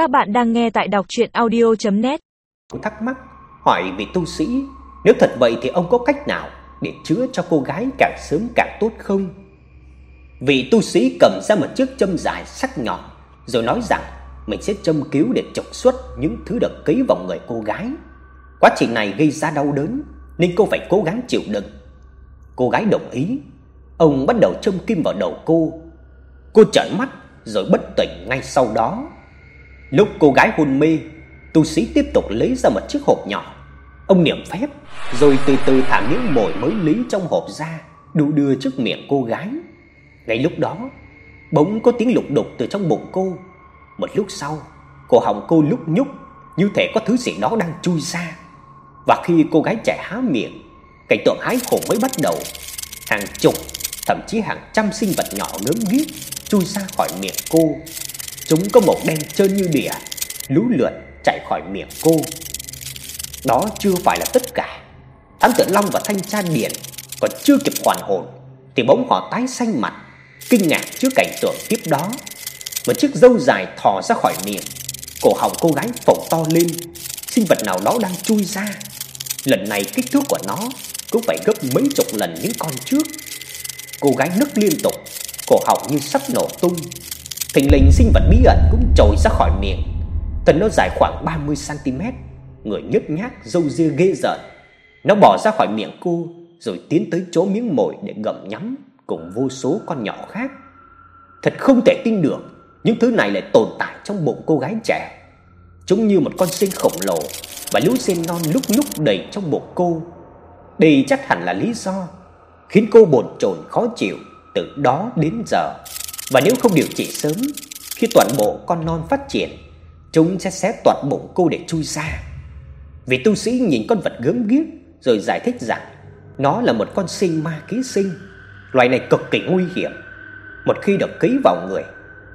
Các bạn đang nghe tại đọc audio net Thắc mắc hỏi vị tu sĩ, nếu thật vậy thì ông có cách nào để chữa cho cô gái càng sớm càng tốt không? Vị tu sĩ cầm ra một chiếc châm dài sắc nhọn rồi nói rằng mình sẽ châm cứu để trục xuất những thứ độc ký vào người cô gái. Quá trình này gây ra đau đớn nên cô phải cố gắng chịu đựng. Cô gái đồng ý. Ông bắt đầu châm kim vào đầu cô. Cô trợn mắt rồi bất tỉnh ngay sau đó. Lúc cô gái hôn mê, tu sĩ tiếp tục lấy ra một chiếc hộp nhỏ. Ông niệm phép rồi từ từ thả miếng mồi mới lý trong hộp ra, đu đưa trước miệng cô gái. Ngay lúc đó, bỗng có tiếng lục đục từ trong bụng cô. Một lúc sau, cổ họng cô lúc nhúc như thể có thứ gì đó đang chui ra. Và khi cô gái trẻ há miệng, cảnh tượng hái khủng mới bắt đầu. Hàng chục, thậm chí hàng trăm sinh vật nhỏ ngớm ghiếc chui ra khỏi miệng cô. Chúng có màu đen trơn như đỉa, lũ lượn chạy khỏi miệng cô. Đó chưa phải là tất cả. Thám tử Long và thanh tra điện còn chưa kịp hoàn hồn thì bỗng họ tái xanh mặt, kinh ngạc trước cảnh tượng tiếp đó. Một chiếc râu dài thò ra khỏi miệng, cổ họng cô gái phồng to lên, sinh vật nào đó đang chui ra. Lần này kích thước của nó cũng phải gấp mấy chục lần những con trước. Cô gái nức liên tục, cổ họng như sắp nổ tung. Thình lình sinh vật bí ẩn cũng trồi ra khỏi miệng. Thân nó dài khoảng 30 cm, người nhếch nhác, râu ria ghê rợn. Nó bò ra khỏi miệng cô rồi tiến tới chỗ miếng mồi để gặm nhấm cùng vô số con nhỏ khác. Thật không thể tin được, những thứ này lại tồn tại trong bụng cô gái trẻ. Chúng như một con sinh khổng lồ và lũ sen non lúc nhúc đầy trong bụng cô. Đây chắc hẳn là lý do khiến cô bồn chồn khó chịu từ đó đến giờ. Và nếu không điều trị sớm, khi toàn bộ con non phát triển, chúng sẽ xé toạc bụng cô để chui ra. Vị tu sĩ nhìn con vật gớm ghiếc rồi giải thích rằng nó là một con sinh ma ký sinh. Loài này cực kỳ nguy hiểm. Một khi được ký vào người,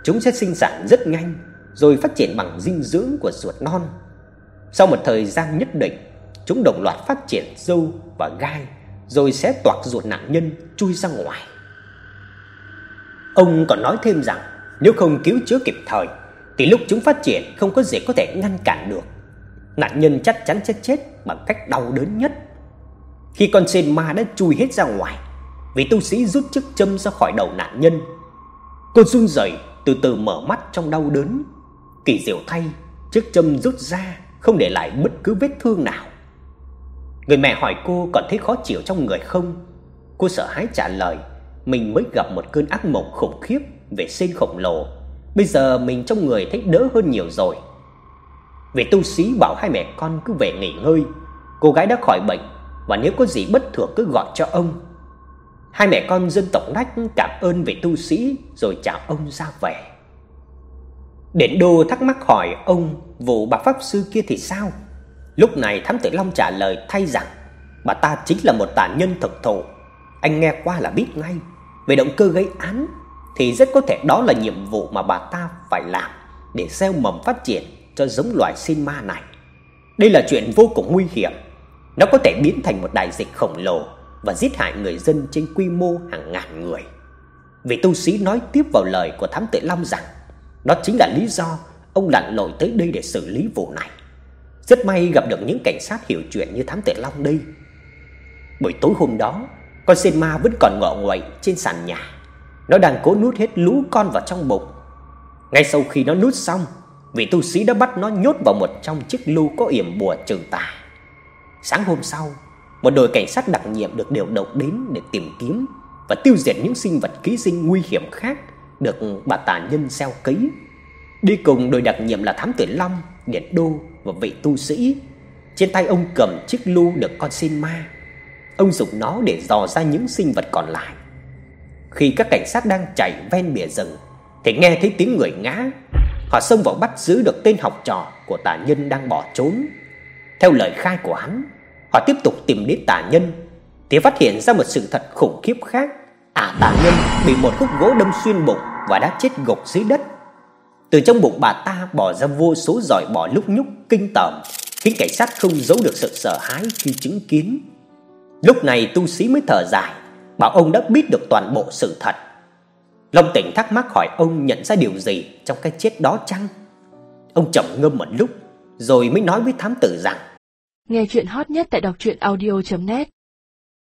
chúng sẽ sinh sản rất nhanh rồi phát triển bằng dinh dưỡng của ruột non. Sau một thời gian nhất định, chúng đồng loạt phát triển râu và gai rồi sẽ toạc ruột nạn nhân chui ra ngoài. Ông còn nói thêm rằng nếu không cứu chữa kịp thời thì lúc chúng phát triển không có gì có thể ngăn cản được. Nạn nhân chắc chắn sẽ chết bằng cách đau đớn nhất. Khi con sen ma đã chui hết ra ngoài, vị tu sĩ rút chiếc châm ra khỏi đầu nạn nhân. Cô run rẩy từ từ mở mắt trong đau đớn. Kỳ diệu thay, chiếc châm rút ra không để lại bất cứ vết thương nào. Người mẹ hỏi cô còn thấy khó chịu trong người không? Cô sợ hãi trả lời, mình mới gặp một cơn ác mộng khủng khiếp về sen khổng lồ. Bây giờ mình trong người thấy đỡ hơn nhiều rồi. Vị tu sĩ bảo hai mẹ con cứ về nghỉ ngơi, cô gái đã khỏi bệnh và nếu có gì bất thường cứ gọi cho ông. Hai mẹ con dân tộc Nách cảm ơn vị tu sĩ rồi chào ông ra về. Đến đô thắc mắc hỏi ông vụ bà pháp sư kia thì sao? Lúc này thám tử Long trả lời thay rằng bà ta chính là một tà nhân thực thụ. Anh nghe qua là biết ngay. Về động cơ gây án thì rất có thể đó là nhiệm vụ mà bà ta phải làm để gieo mầm phát triển cho giống loài sinh ma này. Đây là chuyện vô cùng nguy hiểm. Nó có thể biến thành một đại dịch khổng lồ và giết hại người dân trên quy mô hàng ngàn người. Vị tu sĩ nói tiếp vào lời của thám tử Long rằng đó chính là lý do ông lặn lội tới đây để xử lý vụ này. Rất may gặp được những cảnh sát hiểu chuyện như thám tử Long đây. Buổi tối hôm đó, con sen ma vẫn còn ngọ nguậy trên sàn nhà. Nó đang cố nuốt hết lũ con vào trong bụng. Ngay sau khi nó nuốt xong, vị tu sĩ đã bắt nó nhốt vào một trong chiếc lu có yểm bùa trừ tà. Sáng hôm sau, một đội cảnh sát đặc nhiệm được điều động đến để tìm kiếm và tiêu diệt những sinh vật ký sinh nguy hiểm khác được bà tà nhân gieo cấy. Đi cùng đội đặc nhiệm là thám tử Long, Điện Đô và vị tu sĩ. Trên tay ông cầm chiếc lu được con xin ma. Ông dùng nó để dò ra những sinh vật còn lại. Khi các cảnh sát đang chạy ven bìa rừng thì nghe thấy tiếng người ngã. Họ xông vào bắt giữ được tên học trò của tà nhân đang bỏ trốn. Theo lời khai của hắn, họ tiếp tục tìm đến tà nhân thì phát hiện ra một sự thật khủng khiếp khác. À tà nhân bị một khúc gỗ đâm xuyên bụng và đã chết gục dưới đất. Từ trong bụng bà ta bò ra vô số giỏi bò lúc nhúc kinh tởm, khiến cảnh sát không giấu được sự sợ hãi khi chứng kiến. Lúc này tu sĩ mới thở dài, bảo ông đã biết được toàn bộ sự thật. Long Tỉnh thắc mắc hỏi ông nhận ra điều gì trong cái chết đó chăng? Ông trầm ngâm một lúc rồi mới nói với thám tử rằng Nghe chuyện hot nhất tại đọc truyện audio net